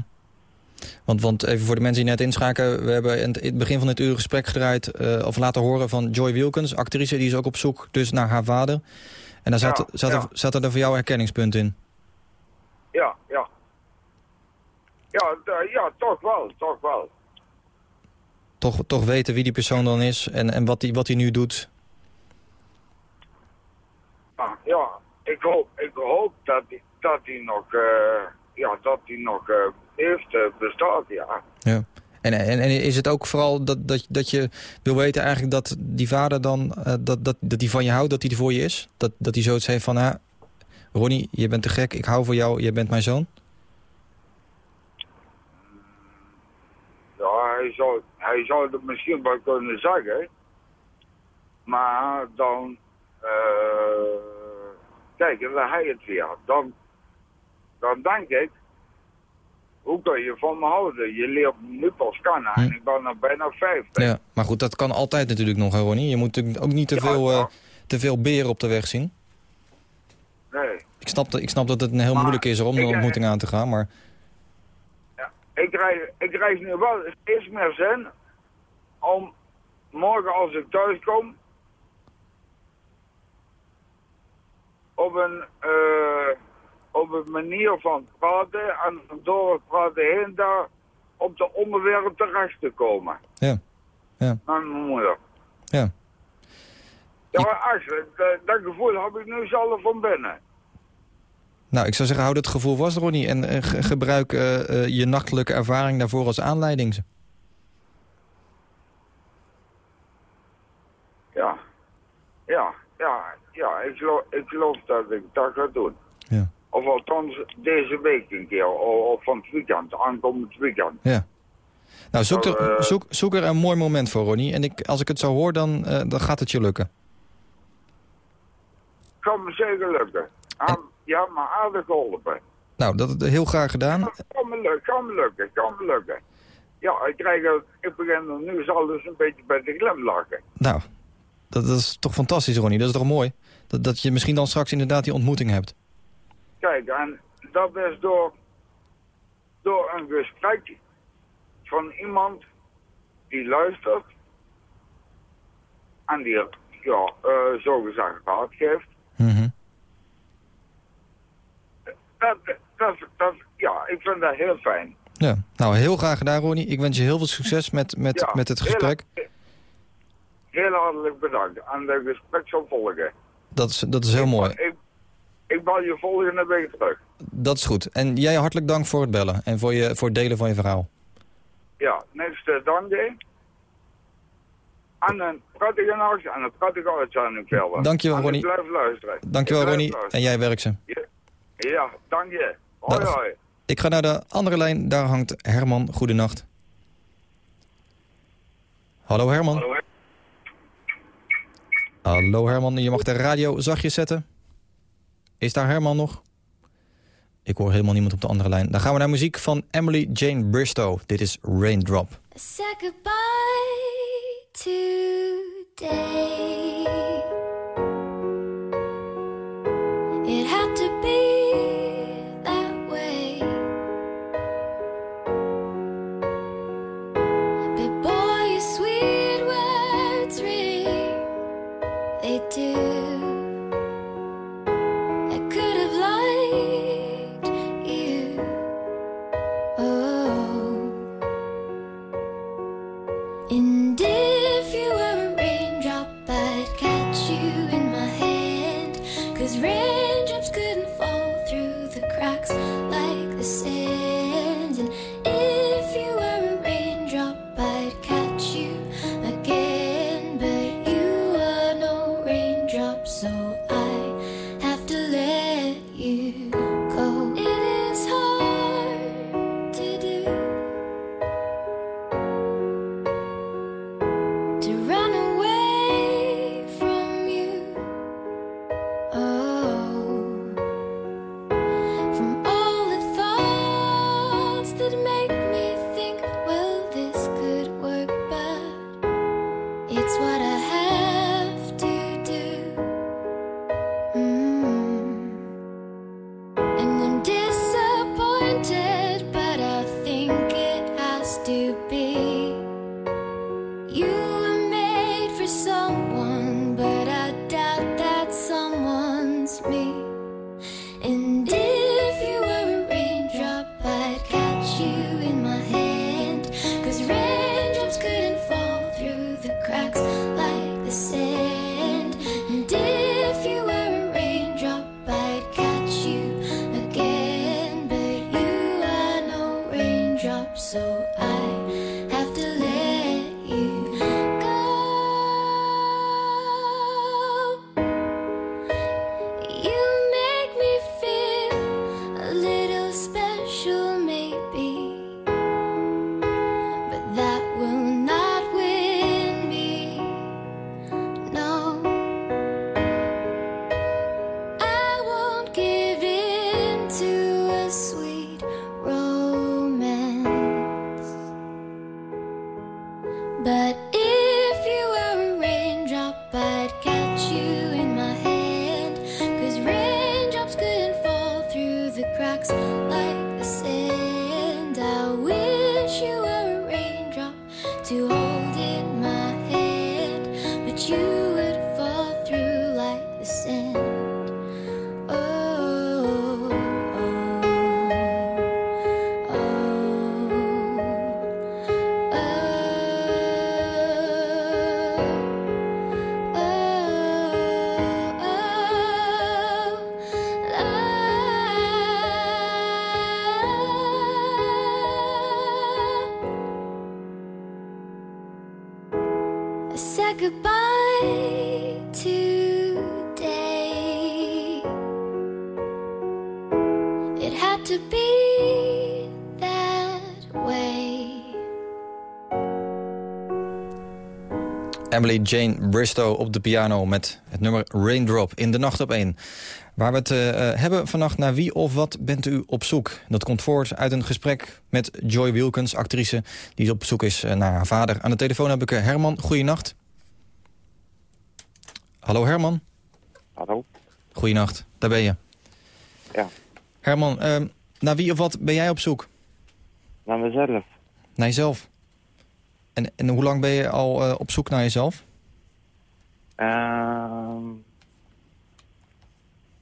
Want, want even voor de mensen die net inschakelen... we hebben in het, in het begin van dit uur gesprek gedraaid... eh, of laten horen van Joy Wilkins, actrice... die is ook op zoek dus naar haar vader. En daar zat, Ja, zat, ja. Er, zat er voor jou herkenningspunt in. Ja, ja. Ja, ja, toch wel, toch wel. Toch, toch weten wie die persoon dan is en, en wat hij wat die nu doet. Maar ja, ik hoop, ik hoop dat hij dat die nog, eh, ja, dat die nog eh, heeft, eh, bestaat, ja. Ja. En, en, en is het ook vooral dat, dat, dat je wil weten eigenlijk dat die vader dan... eh, dat, dat, dat die van je houdt, dat hij er voor je is? Dat, dat hij zoiets heeft van... Ah, Ronnie, je bent te gek, ik hou van jou, je bent mijn zoon? Ja, hij zou, hij zou het misschien wel kunnen zeggen. Maar dan... eh kijk, dan hij het weer. Dan, dan denk ik... Hoe kun je van me houden? Je leert nu pas kennen en ik ben nog bijna 50. Ja, maar goed, dat kan altijd natuurlijk nog, hè, Ronnie. Je moet natuurlijk ook niet te, Ja, veel, ja. eh, te veel beren op de weg zien. Nee. Ik snap, dat, ik snap dat het een heel Maar moeilijk is om eh, ontmoeting aan te gaan, maar... Ik krijg, ik krijg nu wel steeds meer zin om morgen als ik thuis kom op een, eh, op een manier van praten en door het praten heen daar op de onderwerp terecht te komen. Ja. ja. Mijn moeder. Ja. Ja, maar echt, eh, dat, gevoel heb ik nu zelf van binnen. Nou, ik zou zeggen, hou dat gevoel vast, Ronnie. En eh, gebruik eh, je nachtelijke ervaring daarvoor als aanleiding. Ja. Ja, ja, ja. Ik ik geloof dat ik dat ga doen. Of althans deze week een keer, of, of van het weekend, aankomend weekend. Ja. Nou, zoek er, eh, zoek, zoek er een mooi moment voor, Ronnie. En ik, als ik het zo hoor, dan, eh, dan gaat het je lukken. Kan me zeker lukken. Ja, maar aardig geholpen. Nou, dat heel graag gedaan. Kan me lukken, kan me lukken, kan me lukken. Ja, ik, krijg, er- ik begin er nu al dus een beetje bij de glimlachen. Nou, dat, dat is toch fantastisch, Ronnie. Dat is toch mooi? Dat, dat je misschien dan straks inderdaad die ontmoeting hebt. Kijk, en dat is door, door een gesprek van iemand die luistert en die, ja, eh zogezegd raad geeft. Mhm. Dat, dat, dat, ja, ik vind dat heel fijn. Ja, nou, heel graag gedaan, Ronnie. Ik wens je heel veel succes met, met, Ja, met het gesprek. Heel hartelijk bedankt. En de gesprek zal volgen. Dat is, dat is heel mooi. Ik, ik bel je volgende week terug. Dat is goed. En jij hartelijk dank voor het bellen en voor, je, voor het delen van je verhaal. Ja, niks te danken. En een prettige nacht en een prettige uitzending verder. Dankjewel, Ronnie. Ik blijf luisteren. Dankjewel, Ik Ronnie. luisteren. En jij werkzaam. Ja, dank je. Hoi, Dag. hoi. Ik ga naar de andere lijn. Daar hangt Herman. Goedenacht. Hallo Herman. Hallo, Hallo Herman, je mag de radio zachtjes zetten. Is daar Herman nog? Ik hoor helemaal niemand op de andere lijn. Dan gaan we naar muziek van Emily Jane Bristow. Dit is Raindrop. Goodbye today. Emily Jane Bristow op de piano met het nummer Raindrop in de nacht op 1. Waar we het eh, eh, hebben vannacht naar wie of wat bent u op zoek? Dat komt voort uit een gesprek met Joy Wilkins, actrice... die op zoek is eh, naar haar vader. Aan de telefoon heb ik Herman. Goeienacht. Hallo Herman. Hallo. Goeienacht, daar ben je. Ja. Herman, eh, naar wie of wat ben jij op zoek? Naar mezelf. Naar jezelf. En, en hoe lang ben je al eh, op zoek naar jezelf? Ehm,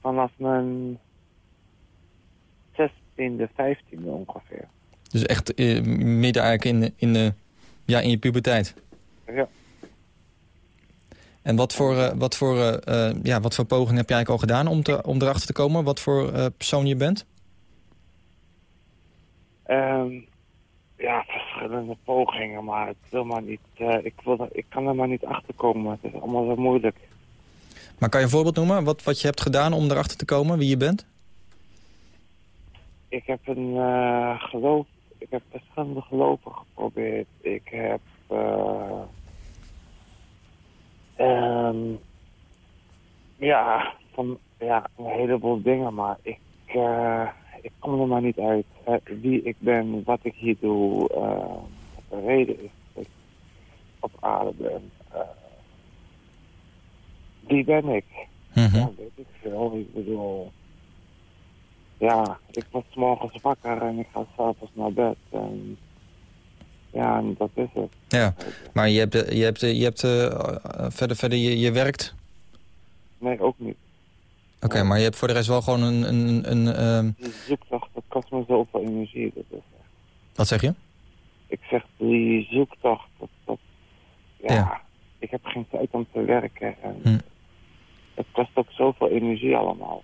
vanaf mijn 16e, 15e ongeveer. Dus echt eh, midden eigenlijk in, in, de, ja, in je puberteit. Ja. En wat voor, eh, wat, voor, ja, wat voor poging heb jij eigenlijk al gedaan om, te, om erachter te komen wat voor persoon je bent? Ehm, ja, verschillende pogingen, maar het wil maar niet, eh, ik, wil ik kan er maar niet achter komen. Het is allemaal zo moeilijk. Maar kan je een voorbeeld noemen wat, wat je hebt gedaan om erachter te komen wie je bent? Ik heb een eh, geloof, ik heb verschillende geloven geprobeerd. Ik heb ehm, ja, van, ja, een heleboel dingen, maar ik, ik kom er maar niet uit. wie ik ben, wat ik hier doe, eh, wat de reden is dat ik op aarde ben. eh, wie ben ik? Ja, weet ik veel. Ik bedoel, ja, ik word 's morgens wakker en ik ga s'avonds naar bed. En ja, en dat is het. Ja, maar je hebt, je hebt, je hebt eh, verder, verder je, je werkt. Nee, ook niet. Oké, maar je hebt voor de rest wel gewoon een... een, een ehm, Die zoektocht, dat kost me zoveel energie. Dat is, wat zeg je? ik zeg, die zoektocht, dat, dat ja, ik heb geen tijd om te werken. En Hm. Het kost ook zoveel energie allemaal.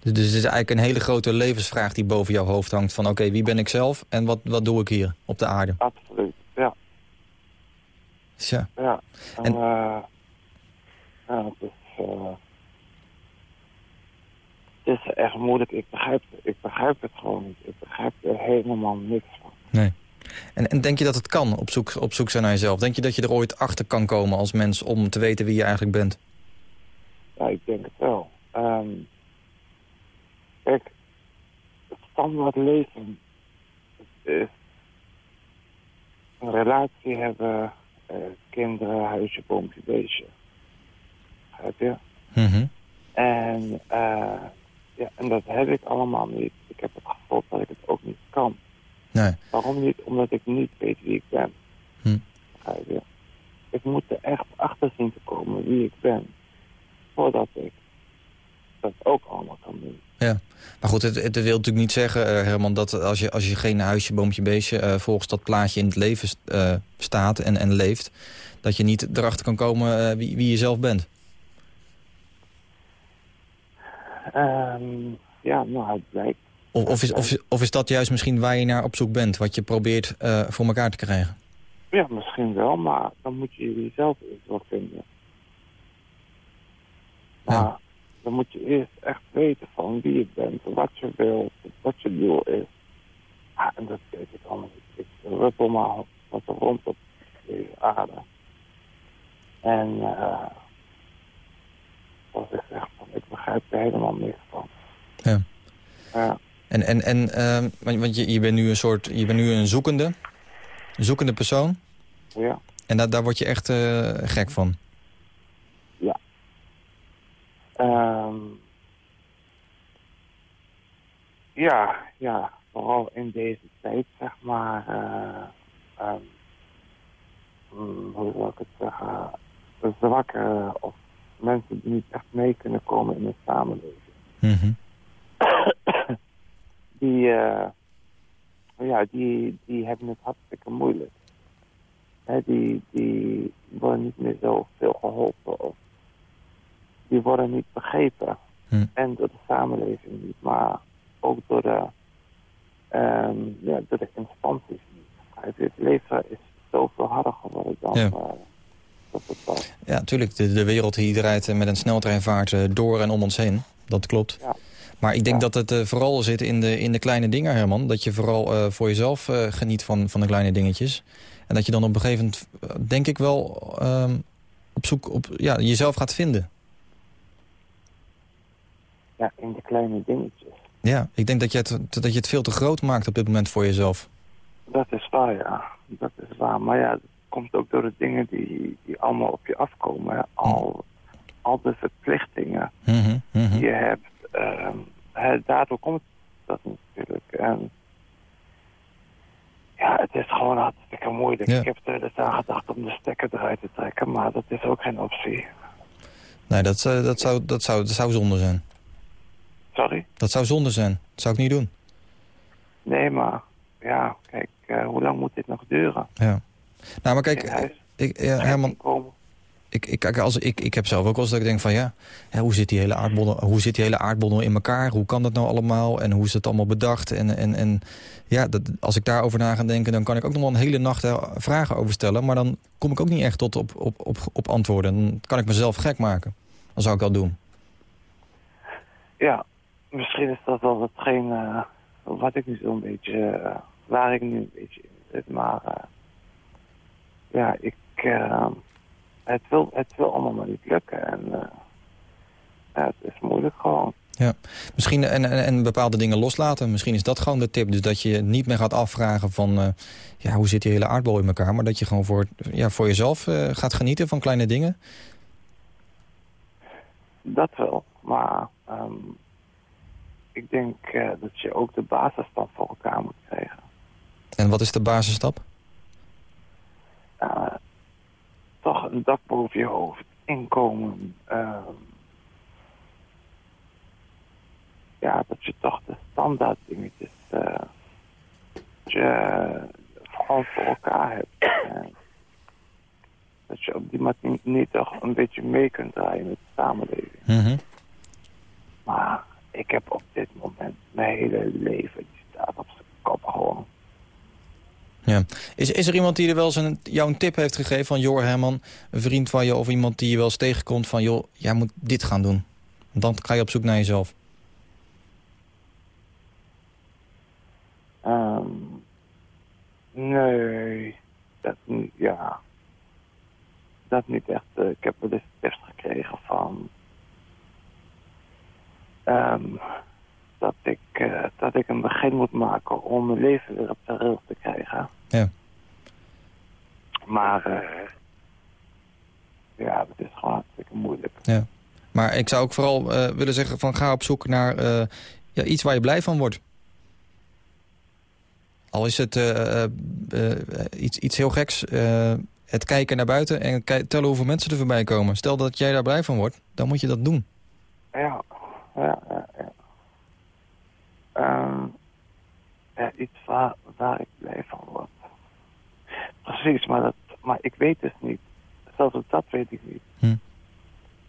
Dus, dus het is eigenlijk een hele grote levensvraag die boven jouw hoofd hangt. Van oké, wie ben ik zelf en wat, wat doe ik hier op de aarde? Absoluut, ja. Tja. Ja, en, En- eh, ja, het is, eh, het is echt moeilijk. Ik begrijp, ik begrijp het gewoon niet. Ik begrijp er helemaal niks van. Nee. En, en denk je dat het kan, op zoek, op zoek zijn naar jezelf? Denk je dat je er ooit achter kan komen als mens om te weten wie je eigenlijk bent? Ja, ik denk het wel. Ehm, kijk, het standaard leven is een relatie hebben, eh, kinderen, huisje, boompje, beestje. Begrijp je? Mhm. En, eh, ja, en dat heb ik allemaal niet. Ik heb het gevoel dat ik het ook niet kan. Nee. Waarom niet? Omdat ik niet weet wie ik ben. Hm. Ik moet er echt achter zien te komen wie ik ben. Voordat ik dat ook allemaal kan doen. Ja, maar goed, het, het wil natuurlijk niet zeggen, eh, Herman... dat als je, als je geen huisje, boompje, beestje... eh, volgens dat plaatje in het leven eh, staat en, en leeft... dat je niet erachter kan komen wie, wie je zelf bent. Ehm, ja, nou, het blijkt. Of, of, is, of, is- of is dat juist misschien waar je naar op zoek bent... wat je probeert eh, voor elkaar te krijgen? Ja, misschien wel, maar dan moet je jezelf eerst wel vinden. Maar dan moet je eerst echt weten van wie je bent, wat je wilt, wat je doel is. Ja, en dat weet ik allemaal niet. Ik ruppel maar wat er rond op deze aarde. En eh zoals ik zeg, van, ik begrijp er helemaal niks van. Ja. Ja. En, en, en ehm, want want je, je bent nu een soort, je bent nu een zoekende, een zoekende persoon. Ja. En daar, daar word je echt eh, gek van. Ja. Ehm, ja, ja, vooral in deze tijd, zeg maar. mm, hoe zal ik het zeggen? Zwakke of mensen die niet echt mee kunnen komen in de samenleving. Mhm. Die, eh, ja, die, die hebben het hartstikke moeilijk. Hè, die, die worden niet meer zo veel geholpen. Of die worden niet begrepen. Hm. En door de samenleving niet, maar ook door de, ehm, ja, door de instanties niet. Het leven is zoveel harder geworden dan Ja. eh. Ja, natuurlijk. De, de wereld hier draait met een sneltreinvaart eh, door en om ons heen. Dat klopt. Ja. Maar ik denk dat het eh, vooral zit in de, in de kleine dingen, Herman. Dat je vooral eh, voor jezelf geniet van, van de kleine dingetjes. En dat je dan op een gegeven moment, denk ik wel, ehm, op zoek op ja, jezelf gaat vinden. Ja, in de kleine dingetjes. Ja, ik denk dat je, het, dat je het veel te groot maakt op dit moment voor jezelf. Dat is waar, ja. Dat is waar. Maar ja, komt ook door de dingen die, die allemaal op je afkomen. hè. Al, al de verplichtingen Mhm, mhm. die je hebt. hè, daardoor komt dat natuurlijk. En ja, het is gewoon hartstikke moeilijk. Ja. Ik heb er dus aan gedacht om de stekker eruit te trekken, maar dat is ook geen optie. Nee, dat, dat, zou, dat, zou, dat zou zonde zijn. Sorry? Dat zou zonde zijn. Dat zou ik niet doen. Nee, maar ja, kijk, eh, hoe lang moet dit nog duren? Ja. Nou, maar kijk, huis. ik, ja, Herman, ik, ik, kijk, als, ik, ik heb zelf ook wel eens dat ik denk van ja, hè, hoe, zit die hele aardbol, hoe zit die hele aardbol in elkaar? Hoe kan dat nou allemaal? En hoe is het allemaal bedacht? En, en, en ja, dat, als ik daarover na ga denken, dan kan ik ook nog wel een hele nacht hè, vragen over stellen. Maar dan kom ik ook niet echt tot op, op, op, op antwoorden. Dan kan ik mezelf gek maken. Dan zou ik dat doen. Ja, misschien is dat wel hetgeen eh, wat ik nu zo'n beetje, eh, waar ik nu een beetje in zit. Maar eh, ja, ik, eh, het, wil, het wil allemaal maar niet lukken. En eh, ja, het is moeilijk gewoon. Ja, misschien en, en, en bepaalde dingen loslaten. Misschien is dat gewoon de tip. Dus dat je niet meer gaat afvragen van... eh, ja, hoe zit die hele aardbol in elkaar? Maar dat je gewoon voor, ja, voor jezelf gaat genieten van kleine dingen. Dat wel, maar ehm, ik denk dat je ook de basis dan voor elkaar moet krijgen. En wat is de basisstap? Eh, toch een dak boven je hoofd, inkomen. ehm, ja, dat je toch de standaard dingetjes eh, dat je gewoon voor elkaar hebt. En dat je op die manier toch een beetje mee kunt draaien met de samenleving. Mhm. Maar ik heb op dit moment mijn hele leven, die staat op zijn kop gewoon. Ja. Is, is er iemand die er wel een, jou een tip heeft gegeven van... joh Herman, een vriend van je of iemand die je wel eens tegenkomt van... joh, jij moet dit gaan doen. Dan ga je op zoek naar jezelf. Ehm, nee, dat niet, ja. Dat niet echt. eh, ik heb wel eens tips gekregen van... ehm, dat, ik, eh, dat ik een begin moet maken om mijn leven weer op de rails te krijgen. Ja. Maar eh, ja, het is gewoon hartstikke moeilijk. Ja. Maar ik zou ook vooral eh, willen zeggen van ga op zoek naar eh, ja, iets waar je blij van wordt. Al is het eh, iets, iets heel geks, het kijken naar buiten en tellen hoeveel mensen er voorbij komen. Stel dat jij daar blij van wordt, dan moet je dat doen. Ja, ja, ja. ja. Ehm, iets waar, waar ik blij van word. Precies, maar, dat, maar ik weet het niet. Zelfs ook dat weet ik niet. Hm.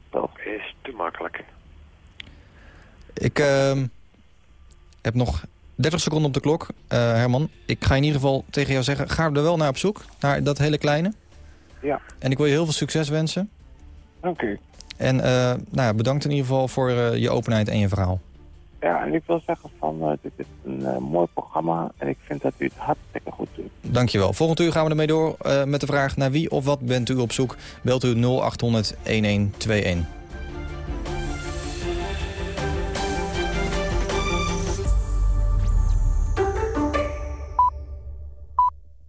Dat is te makkelijk. Ik ehm, nog 30 seconden op de klok. Eh, Herman, ik ga in ieder geval tegen jou zeggen... ga er wel naar op zoek, naar dat hele kleine. Ja. En ik wil je heel veel succes wensen. Dank u. En eh, nou ja, bedankt in ieder geval voor eh, je openheid en je verhaal. Ja, en ik wil zeggen van, dit is een mooi programma en ik vind dat u het hartstikke goed doet. Dankjewel. Volgend uur gaan we ermee door met de vraag... naar wie of wat bent u op zoek? Belt u 0800 1121.